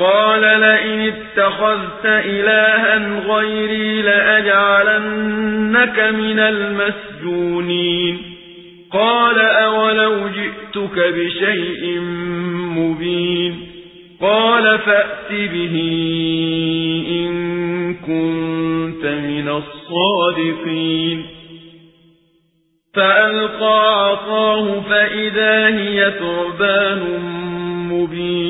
قال لئن اتخذت إلها غيري لأجعلنك من المسجونين. قال أولو جئتك بشيء مبين. قال فأت به إن كنت من الصادقين. فألقى عصاه فإذا هي ثعبان مبين.